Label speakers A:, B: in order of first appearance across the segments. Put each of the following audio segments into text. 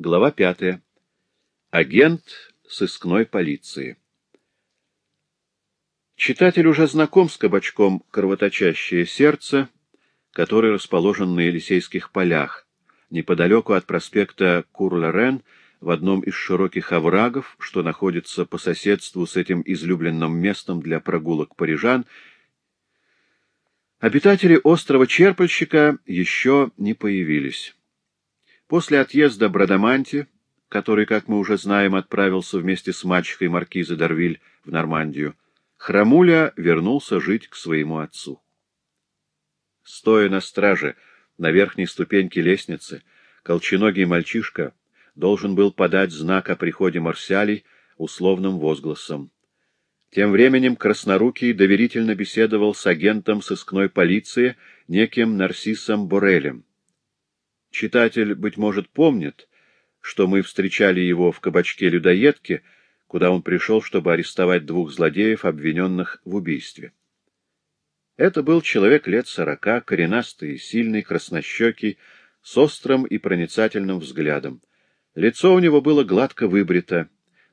A: Глава пятая. Агент сыскной полиции. Читатель уже знаком с кабачком «Кровоточащее сердце», который расположен на Елисейских полях, неподалеку от проспекта Курлерен, в одном из широких оврагов, что находится по соседству с этим излюбленным местом для прогулок парижан, обитатели острова Черпальщика еще не появились. После отъезда Брадаманти, который, как мы уже знаем, отправился вместе с мачехой маркизы Дарвиль в Нормандию, Храмуля вернулся жить к своему отцу. Стоя на страже на верхней ступеньке лестницы, колченогий мальчишка должен был подать знак о приходе Марсиалей условным возгласом. Тем временем Краснорукий доверительно беседовал с агентом сыскной полиции, неким Нарсисом Борелем. Читатель, быть может, помнит, что мы встречали его в кабачке-людоедке, куда он пришел, чтобы арестовать двух злодеев, обвиненных в убийстве. Это был человек лет сорока, коренастый сильный, краснощекий, с острым и проницательным взглядом. Лицо у него было гладко выбрито,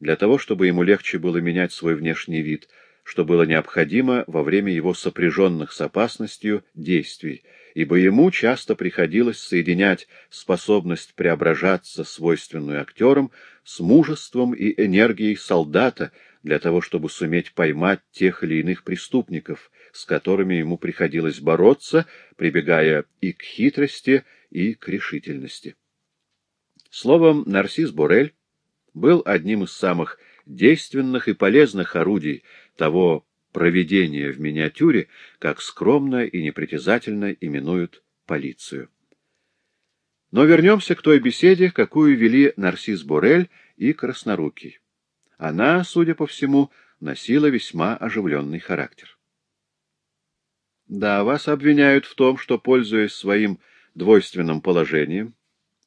A: для того, чтобы ему легче было менять свой внешний вид, что было необходимо во время его сопряженных с опасностью действий, ибо ему часто приходилось соединять способность преображаться, свойственную актерам, с мужеством и энергией солдата для того, чтобы суметь поймать тех или иных преступников, с которыми ему приходилось бороться, прибегая и к хитрости, и к решительности. Словом, Нарсис Борель был одним из самых действенных и полезных орудий того проведения в миниатюре, как скромно и непритязательно именуют полицию. Но вернемся к той беседе, какую вели Нарсис Борель и Краснорукий. Она, судя по всему, носила весьма оживленный характер. Да, вас обвиняют в том, что, пользуясь своим двойственным положением,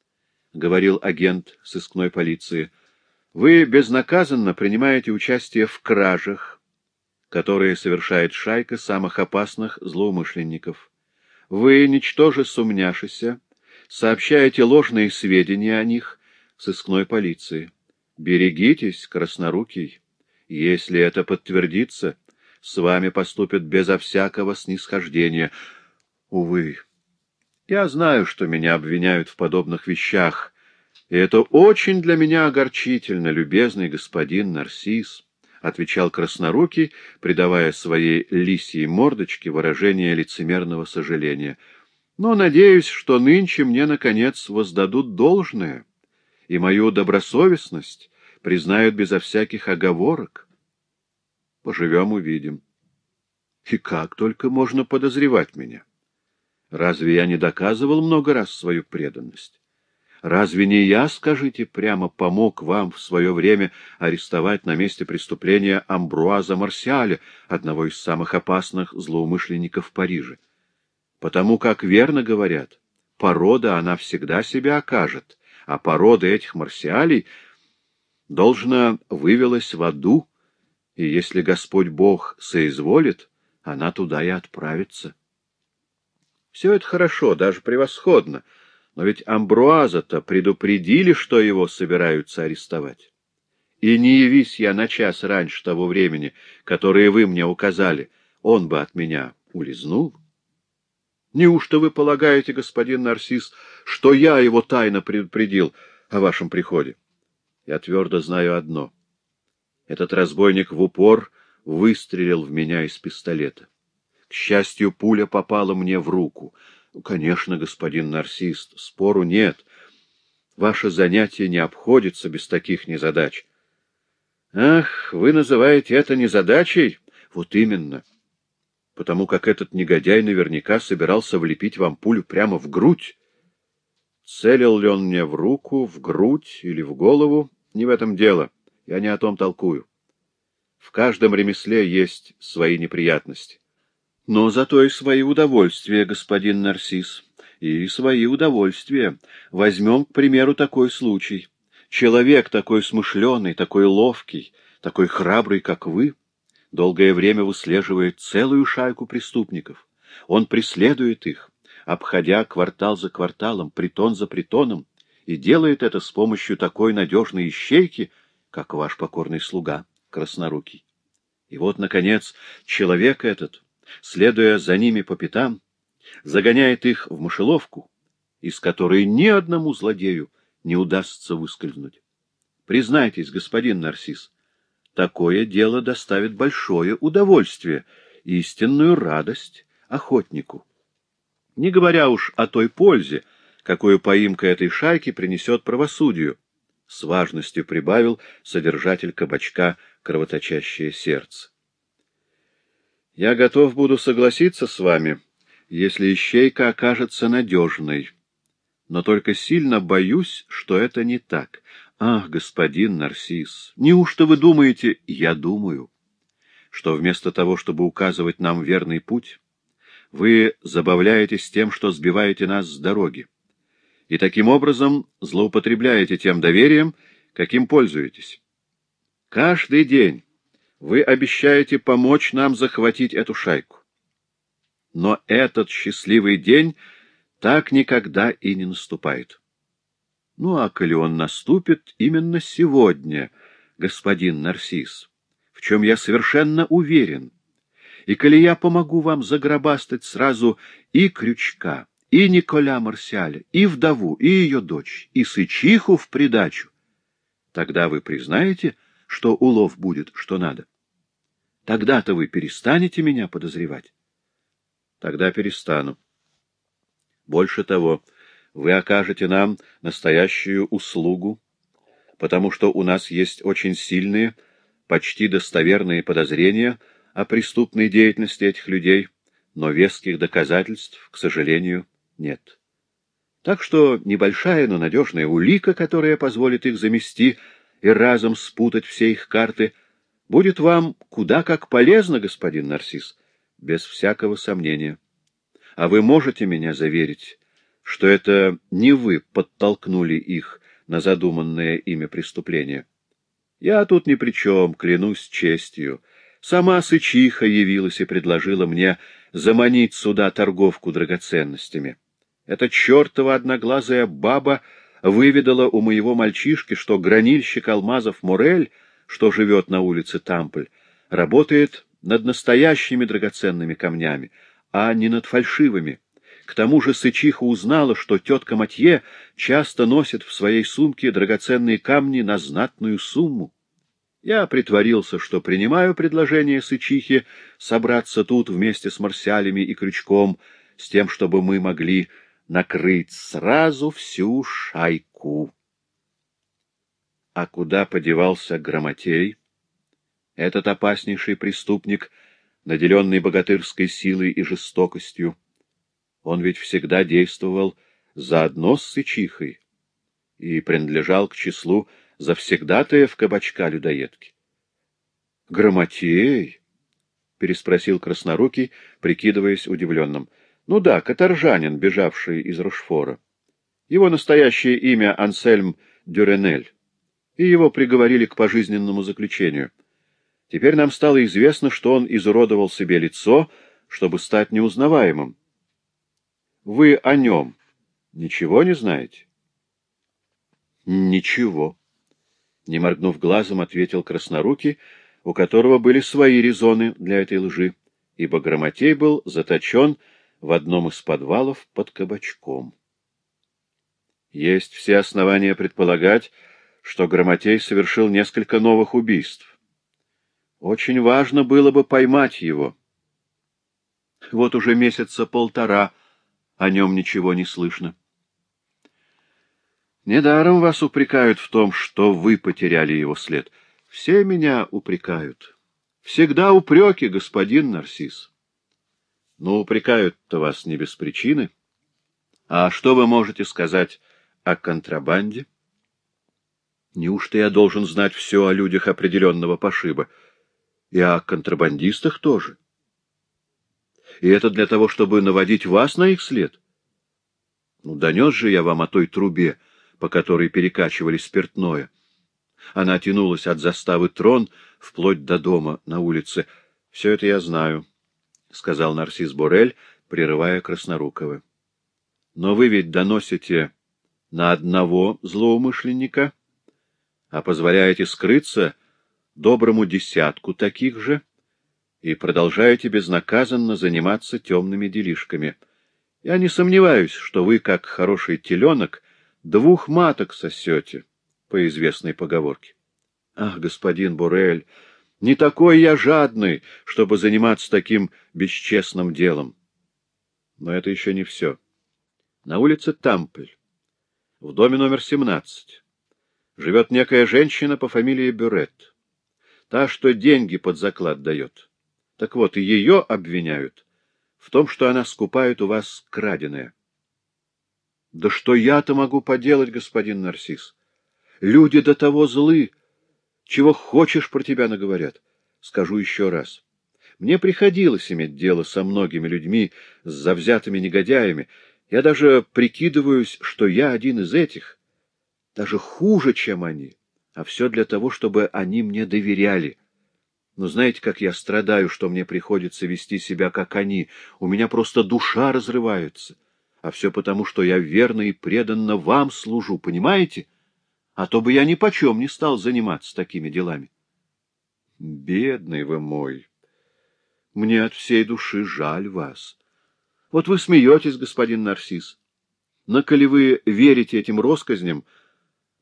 A: — говорил агент сыскной полиции, — вы безнаказанно принимаете участие в кражах, которые совершает шайка самых опасных злоумышленников. Вы, ничтоже сумняшися, сообщаете ложные сведения о них сыскной полиции. Берегитесь, краснорукий. Если это подтвердится, с вами поступят безо всякого снисхождения. Увы, я знаю, что меня обвиняют в подобных вещах, и это очень для меня огорчительно, любезный господин Нарсис, — отвечал Краснорукий, придавая своей лисьей мордочке выражение лицемерного сожаления. — Но надеюсь, что нынче мне, наконец, воздадут должное, и мою добросовестность признают безо всяких оговорок. Поживем — увидим. И как только можно подозревать меня? — Разве я не доказывал много раз свою преданность? Разве не я, скажите прямо, помог вам в свое время арестовать на месте преступления Амбруаза Марсиаля, одного из самых опасных злоумышленников Парижа? Потому как верно говорят, порода она всегда себя окажет, а порода этих Марсиалей должна вывелась в аду, и если Господь Бог соизволит, она туда и отправится. Все это хорошо, даже превосходно, но ведь Амбруаза-то предупредили, что его собираются арестовать. И не явись я на час раньше того времени, которое вы мне указали, он бы от меня улизнул. Неужто вы полагаете, господин Нарсис, что я его тайно предупредил о вашем приходе? Я твердо знаю одно. Этот разбойник в упор выстрелил в меня из пистолета. К счастью, пуля попала мне в руку. Конечно, господин нарцист, спору нет. Ваше занятие не обходится без таких незадач. Ах, вы называете это незадачей? Вот именно. Потому как этот негодяй наверняка собирался влепить вам пулю прямо в грудь. Целил ли он мне в руку, в грудь или в голову, не в этом дело. Я не о том толкую. В каждом ремесле есть свои неприятности. Но зато и свои удовольствия, господин Нарсис, и свои удовольствия. Возьмем, к примеру, такой случай. Человек такой смышленый, такой ловкий, такой храбрый, как вы, долгое время выслеживает целую шайку преступников. Он преследует их, обходя квартал за кварталом, притон за притоном, и делает это с помощью такой надежной ищейки, как ваш покорный слуга, краснорукий. И вот, наконец, человек этот, следуя за ними по пятам, загоняет их в мышеловку, из которой ни одному злодею не удастся выскользнуть. Признайтесь, господин Нарсис, такое дело доставит большое удовольствие, истинную радость охотнику. Не говоря уж о той пользе, какую поимка этой шайки принесет правосудию, — с важностью прибавил содержатель кабачка кровоточащее сердце. — Я готов буду согласиться с вами, если ищейка окажется надежной, но только сильно боюсь, что это не так. Ах, господин Нарсис, неужто вы думаете, я думаю, что вместо того, чтобы указывать нам верный путь, вы забавляетесь тем, что сбиваете нас с дороги, и таким образом злоупотребляете тем доверием, каким пользуетесь. Каждый день вы обещаете помочь нам захватить эту шайку. Но этот счастливый день так никогда и не наступает. Ну, а коли он наступит именно сегодня, господин Нарсис, в чем я совершенно уверен, и коли я помогу вам загробастать сразу и Крючка, и Николя Марсиаля, и вдову, и ее дочь, и Сычиху в придачу, тогда вы признаете, что улов будет, что надо. Тогда-то вы перестанете меня подозревать. Тогда перестану. Больше того, вы окажете нам настоящую услугу, потому что у нас есть очень сильные, почти достоверные подозрения о преступной деятельности этих людей, но веских доказательств, к сожалению, нет. Так что небольшая, но надежная улика, которая позволит их замести и разом спутать все их карты, будет вам куда как полезна, господин Нарсис, без всякого сомнения. А вы можете меня заверить, что это не вы подтолкнули их на задуманное ими преступление? Я тут ни при чем, клянусь честью. Сама Сычиха явилась и предложила мне заманить сюда торговку драгоценностями. Эта чертова одноглазая баба выведала у моего мальчишки, что гранильщик алмазов Морель, что живет на улице Тампль, работает над настоящими драгоценными камнями, а не над фальшивыми. К тому же Сычиха узнала, что тетка Матье часто носит в своей сумке драгоценные камни на знатную сумму. Я притворился, что принимаю предложение Сычихи собраться тут вместе с Марсиалями и Крючком, с тем, чтобы мы могли накрыть сразу всю шайку. А куда подевался Грамотей? Этот опаснейший преступник — наделенный богатырской силой и жестокостью. Он ведь всегда действовал заодно с Сычихой и принадлежал к числу завсегдатаев кабачка-людоедки. — Грамотей? — переспросил Краснорукий, прикидываясь удивленным. — Ну да, каторжанин, бежавший из Рошфора. Его настоящее имя Ансельм Дюренель, и его приговорили к пожизненному заключению — Теперь нам стало известно, что он изуродовал себе лицо, чтобы стать неузнаваемым. Вы о нем ничего не знаете? Ничего. Не моргнув глазом, ответил Краснорукий, у которого были свои резоны для этой лжи, ибо Грамотей был заточен в одном из подвалов под кабачком. Есть все основания предполагать, что Грамотей совершил несколько новых убийств. Очень важно было бы поймать его. Вот уже месяца полтора о нем ничего не слышно. Недаром вас упрекают в том, что вы потеряли его след. Все меня упрекают. Всегда упреки, господин Нарсис. Но упрекают-то вас не без причины. А что вы можете сказать о контрабанде? Неужто я должен знать все о людях определенного пошиба? И о контрабандистах тоже. И это для того, чтобы наводить вас на их след. Ну, донес же я вам о той трубе, по которой перекачивали спиртное. Она тянулась от заставы трон вплоть до дома на улице. — Все это я знаю, — сказал Нарсис Борель, прерывая Краснорукова. — Но вы ведь доносите на одного злоумышленника, а позволяете скрыться доброму десятку таких же и продолжаете безнаказанно заниматься темными делишками. Я не сомневаюсь, что вы, как хороший теленок, двух маток сосете, по известной поговорке. Ах, господин Бурель, не такой я жадный, чтобы заниматься таким бесчестным делом. Но это еще не все. На улице Тампель, в доме номер 17, живет некая женщина по фамилии Бюрет. Та, что деньги под заклад дает. Так вот, и ее обвиняют в том, что она скупает у вас краденое. Да что я-то могу поделать, господин Нарсис? Люди до того злы, чего хочешь про тебя наговорят. Скажу еще раз. Мне приходилось иметь дело со многими людьми, с завзятыми негодяями. Я даже прикидываюсь, что я один из этих, даже хуже, чем они, а все для того, чтобы они мне доверяли. Но знаете, как я страдаю, что мне приходится вести себя, как они. У меня просто душа разрывается. А все потому, что я верно и преданно вам служу, понимаете? А то бы я ни почем не стал заниматься такими делами. Бедный вы мой! Мне от всей души жаль вас. Вот вы смеетесь, господин Нарсис. Но коли вы верите этим россказням,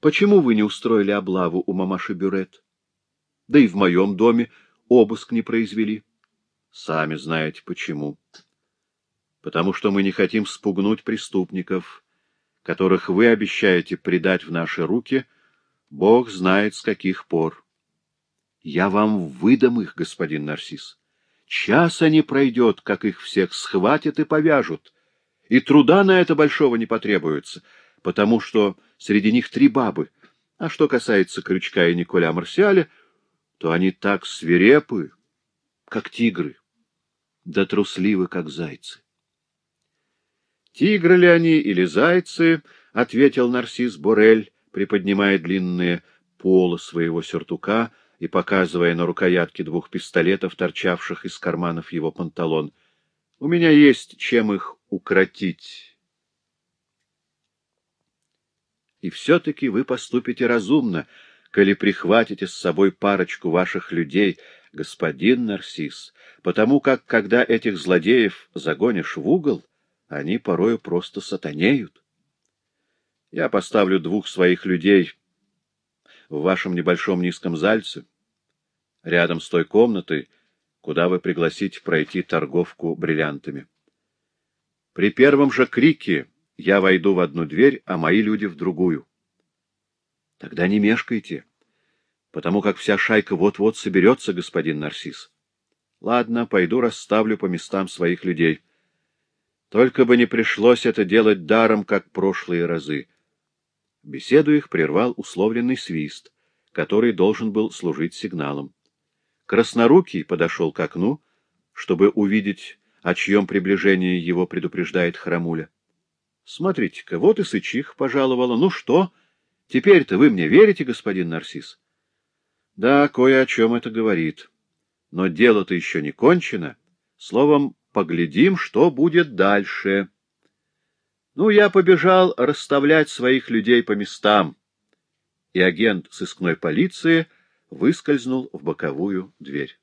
A: почему вы не устроили облаву у мамаши Бюрет? Да и в моем доме обыск не произвели. Сами знаете почему. Потому что мы не хотим спугнуть преступников, которых вы обещаете предать в наши руки, Бог знает с каких пор. Я вам выдам их, господин Нарсис. Часа не пройдет, как их всех схватят и повяжут. И труда на это большого не потребуется, потому что среди них три бабы. А что касается Крючка и Николя Марсиаля, то они так свирепы, как тигры, да трусливы, как зайцы. «Тигры ли они или зайцы?» — ответил Нарсис Борель, приподнимая длинные полы своего сюртука — и показывая на рукоятки двух пистолетов, торчавших из карманов его панталон. — У меня есть чем их укротить. И все-таки вы поступите разумно, коли прихватите с собой парочку ваших людей, господин Нарсис, потому как, когда этих злодеев загонишь в угол, они порою просто сатанеют. Я поставлю двух своих людей в вашем небольшом низком зальце, рядом с той комнатой, куда вы пригласите пройти торговку бриллиантами. При первом же крике я войду в одну дверь, а мои люди в другую. Тогда не мешкайте, потому как вся шайка вот-вот соберется, господин Нарсис. Ладно, пойду расставлю по местам своих людей. Только бы не пришлось это делать даром, как прошлые разы. Беседу их прервал условленный свист, который должен был служить сигналом. Краснорукий подошел к окну, чтобы увидеть, о чьем приближении его предупреждает Храмуля. — Смотрите-ка, вот и сычих пожаловала. Ну что, теперь-то вы мне верите, господин Нарсис? — Да, кое о чем это говорит. Но дело-то еще не кончено. Словом, поглядим, что будет дальше. Ну, я побежал расставлять своих людей по местам. И агент сыскной полиции — выскользнул в боковую дверь.